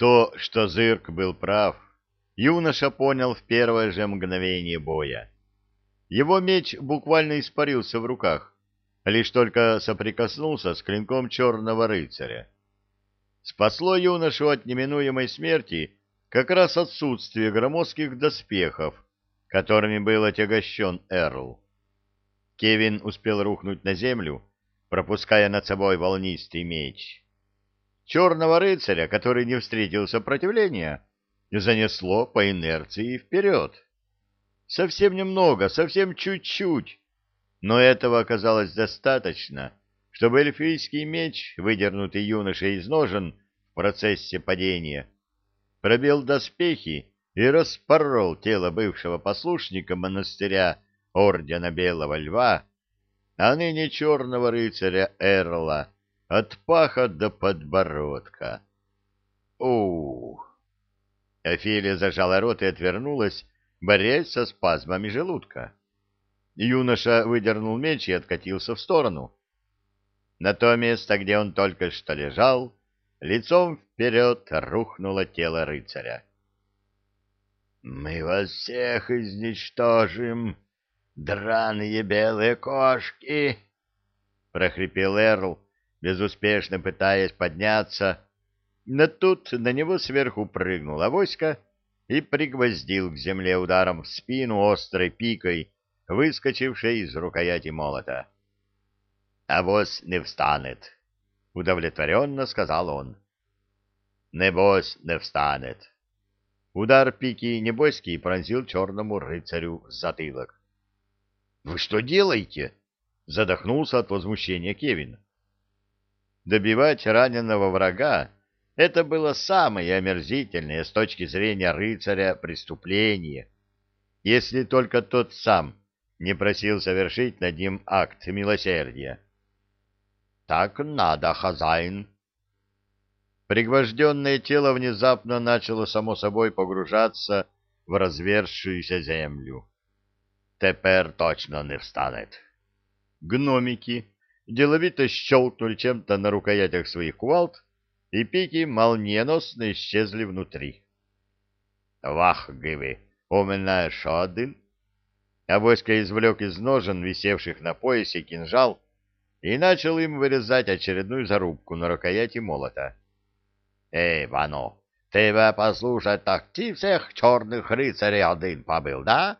То, что Зырк был прав, юноша понял в первое же мгновение боя. Его меч буквально испарился в руках, лишь только соприкоснулся с клинком черного рыцаря. Спасло юношу от неминуемой смерти как раз отсутствие громоздких доспехов, которыми был отягощен Эрл. Кевин успел рухнуть на землю, пропуская над собой волнистый меч. Черного рыцаря, который не встретил сопротивления, занесло по инерции вперед. Совсем немного, совсем чуть-чуть, но этого оказалось достаточно, чтобы эльфийский меч, выдернутый юношей из ножен в процессе падения, пробил доспехи и распорол тело бывшего послушника монастыря Ордена Белого Льва, а ныне черного рыцаря Эрла, от паха до подбородка. Ух! Офелия зажала рот и отвернулась, борясь со спазмами желудка. Юноша выдернул меч и откатился в сторону. На то место, где он только что лежал, лицом вперед рухнуло тело рыцаря. — Мы вас всех изничтожим, драные белые кошки! — прохрипел Эрл, безуспешно пытаясь подняться, но тут на него сверху прыгнул авоська и пригвоздил к земле ударом в спину острой пикой, выскочившей из рукояти молота. «Авось не встанет», — удовлетворенно сказал он. «Небось не встанет». Удар пики небойский пронзил черному рыцарю затылок. «Вы что делаете?» — задохнулся от возмущения Кевин. Добивать раненого врага — это было самое омерзительное с точки зрения рыцаря преступление, если только тот сам не просил совершить над ним акт милосердия. «Так надо, хозяин!» Пригвожденное тело внезапно начало само собой погружаться в разверзшуюся землю. «Теперь точно не встанет!» Гномики деловито щелкнули чем-то на рукоятях своих кувалд, и пики молниеносно исчезли внутри. «Вах, гивы, у меня еще один!» Авоська извлек из ножен, висевших на поясе, кинжал и начал им вырезать очередную зарубку на рукояти молота. «Эй, Вано, ты бы послушать, так ты всех черных рыцарей один побыл, да?»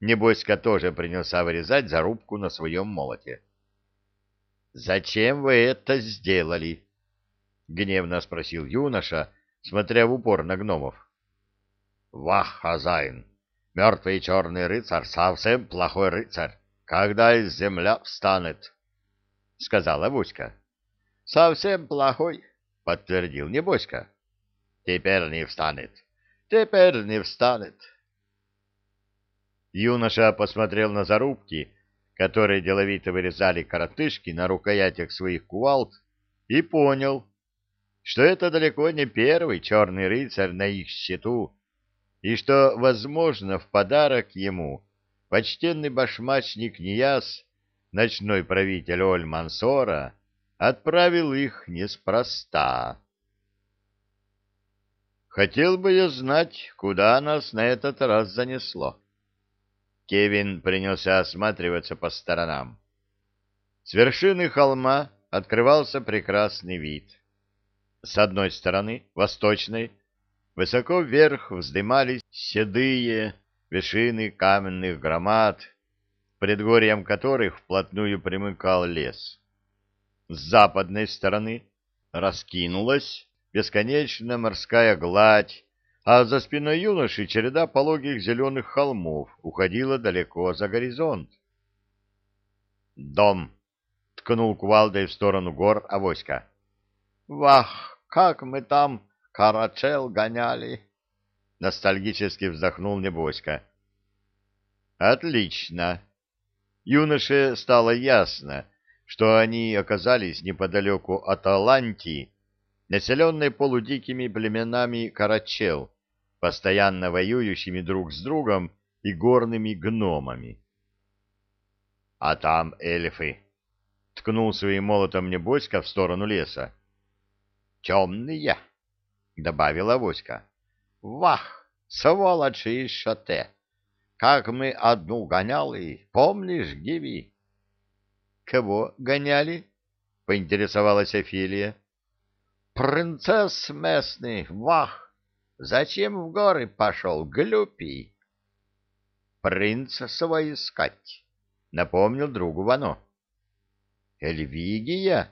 Небоська тоже принялся вырезать зарубку на своем молоте. «Зачем вы это сделали?» — гневно спросил юноша, смотря в упор на гномов. «Вах, хозяин, мертвый черный рыцарь совсем плохой рыцарь, когда из земля встанет», — сказала Вуська. «Совсем плохой», — подтвердил Небоська. «Теперь не встанет, теперь не встанет». Юноша посмотрел на зарубки, которые деловито вырезали коротышки на рукоятях своих кувалд, и понял, что это далеко не первый черный рыцарь на их счету, и что, возможно, в подарок ему почтенный башмачник Нияс, ночной правитель Оль-Мансора, отправил их неспроста. Хотел бы я знать, куда нас на этот раз занесло. Кевин принялся осматриваться по сторонам. С вершины холма открывался прекрасный вид. С одной стороны, восточной, высоко вверх вздымались седые вершины каменных громад, предгорьям которых вплотную примыкал лес. С западной стороны раскинулась бесконечная морская гладь а за спиной юноши череда пологих зеленых холмов уходила далеко за горизонт. «Дом!» — ткнул кувалдой в сторону гор авоська. «Вах, как мы там карачел гоняли!» — ностальгически вздохнул Небоська. «Отлично!» Юноше стало ясно, что они оказались неподалеку от Алантии, населенной полудикими племенами карачел, постоянно воюющими друг с другом и горными гномами. — А там эльфы! — ткнул своим молотом Небоська в сторону леса. — Темные! — добавила Авоська. Вах, сволочи из шате! Как мы одну гоняли, помнишь, Гиви? Кого гоняли? поинтересовалась Офелия. Принцесс местный, вах! Зачем в горы пошел, глюпий? Принца свой искать, напомнил другу Вано. Эльвигия?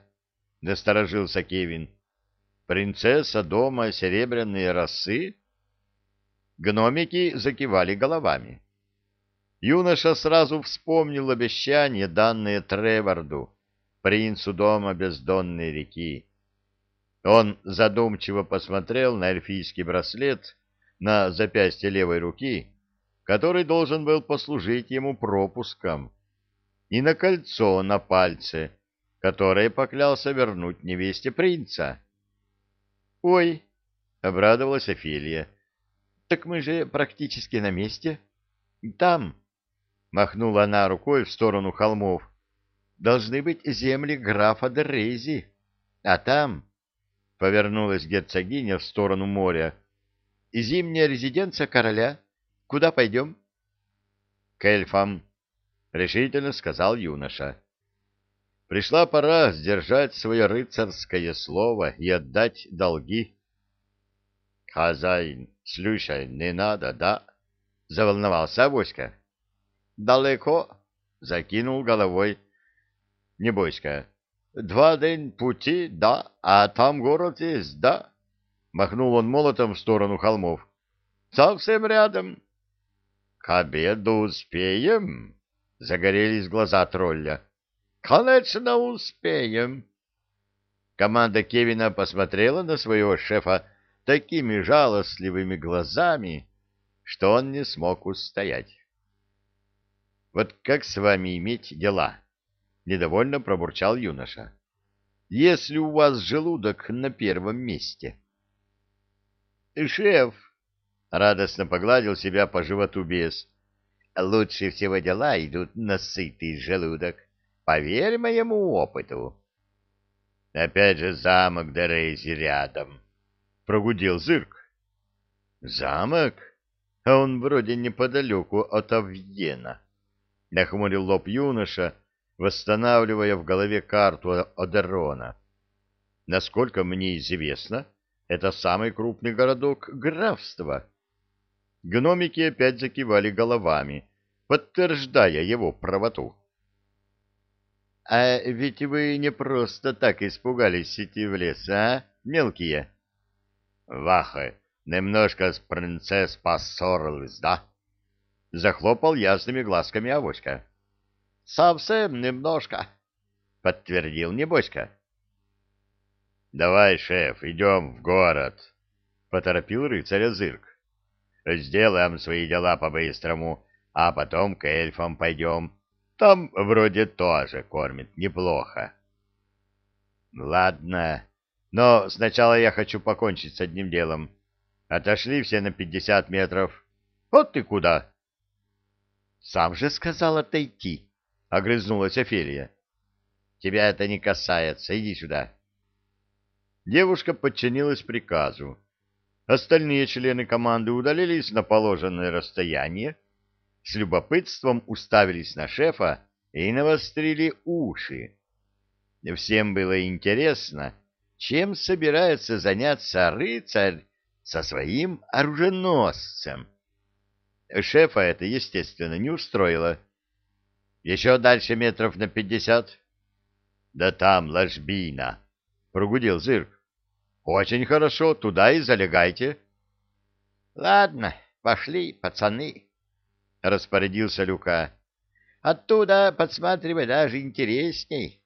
насторожился Кевин. Принцесса дома серебряные росы? Гномики закивали головами. Юноша сразу вспомнил обещание, данное Треварду, принцу дома бездонной реки. Он задумчиво посмотрел на эльфийский браслет на запястье левой руки, который должен был послужить ему пропуском, и на кольцо на пальце, которое поклялся вернуть невесте принца. «Ой!» — обрадовалась Офелия. «Так мы же практически на месте. Там...» Махнула она рукой в сторону холмов. Должны быть земли графа Дерези. А там, — повернулась герцогиня в сторону моря, — зимняя резиденция короля. Куда пойдем? — К эльфам, — решительно сказал юноша. Пришла пора сдержать свое рыцарское слово и отдать долги. — Хозяин, слушай, не надо, да? — заволновался Авоська. Далеко? Закинул головой. Небойска. Два день пути, да, а там город есть, да. Махнул он молотом в сторону холмов. Совсем рядом. К обеду успеем? Загорелись глаза тролля. Конечно, успеем. Команда Кевина посмотрела на своего шефа такими жалостливыми глазами, что он не смог устоять. Вот как с вами иметь дела? Недовольно пробурчал юноша. Если у вас желудок на первом месте. Шеф, радостно погладил себя по животу бес. Лучше всего дела идут на сытый желудок. Поверь моему опыту. Опять же замок Дерейзи рядом. Прогудел зырк. Замок? А он вроде неподалеку от Авьена. — нахмурил лоб юноша, восстанавливая в голове карту Одерона. «Насколько мне известно, это самый крупный городок графства». Гномики опять закивали головами, подтверждая его правоту. «А ведь вы не просто так испугались идти в лес, а, мелкие?» «Ваха, немножко с принцесс поссорились, да?» Захлопал ясными глазками авоська. — Совсем немножко, — подтвердил небоська. — Давай, шеф, идем в город, — поторопил рыцаря Зырк. — Сделаем свои дела по-быстрому, а потом к эльфам пойдем. Там вроде тоже кормят неплохо. — Ладно, но сначала я хочу покончить с одним делом. Отошли все на пятьдесят метров. Вот ты куда? Сам же сказал отойти, — огрызнулась Офелия. — Тебя это не касается. Иди сюда. Девушка подчинилась приказу. Остальные члены команды удалились на положенное расстояние, с любопытством уставились на шефа и навострили уши. Всем было интересно, чем собирается заняться рыцарь со своим оруженосцем. Шефа это, естественно, не устроило. Еще дальше метров на пятьдесят. Да там ложбина, прогудел Зырк. Очень хорошо, туда и залегайте. Ладно, пошли, пацаны, распорядился Люка. Оттуда подсматривать даже интересней.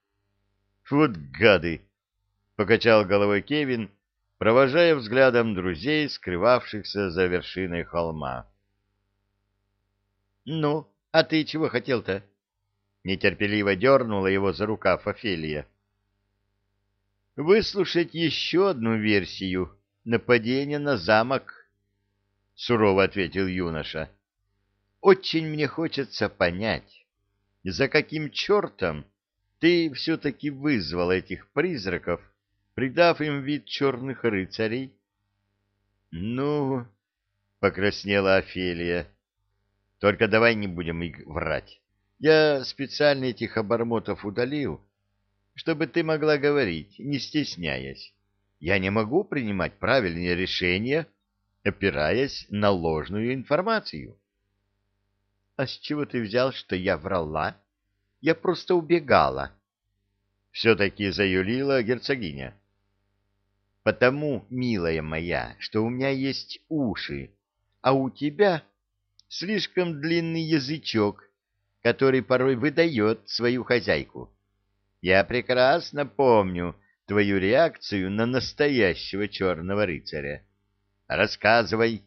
Вот гады! Покачал головой Кевин, провожая взглядом друзей, скрывавшихся за вершиной холма. «Ну, а ты чего хотел-то?» Нетерпеливо дернула его за рукав Офелия. «Выслушать еще одну версию нападения на замок», — сурово ответил юноша. «Очень мне хочется понять, за каким чертом ты все-таки вызвал этих призраков, придав им вид черных рыцарей? Ну, покраснела Офелия. Только давай не будем их врать. Я специально этих обормотов удалил, чтобы ты могла говорить, не стесняясь. Я не могу принимать правильные решения, опираясь на ложную информацию. — А с чего ты взял, что я врала? Я просто убегала. Все-таки заюлила герцогиня. — Потому, милая моя, что у меня есть уши, а у тебя слишком длинный язычок, который порой выдает свою хозяйку. Я прекрасно помню твою реакцию на настоящего черного рыцаря. Рассказывай,